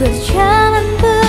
berjalan ber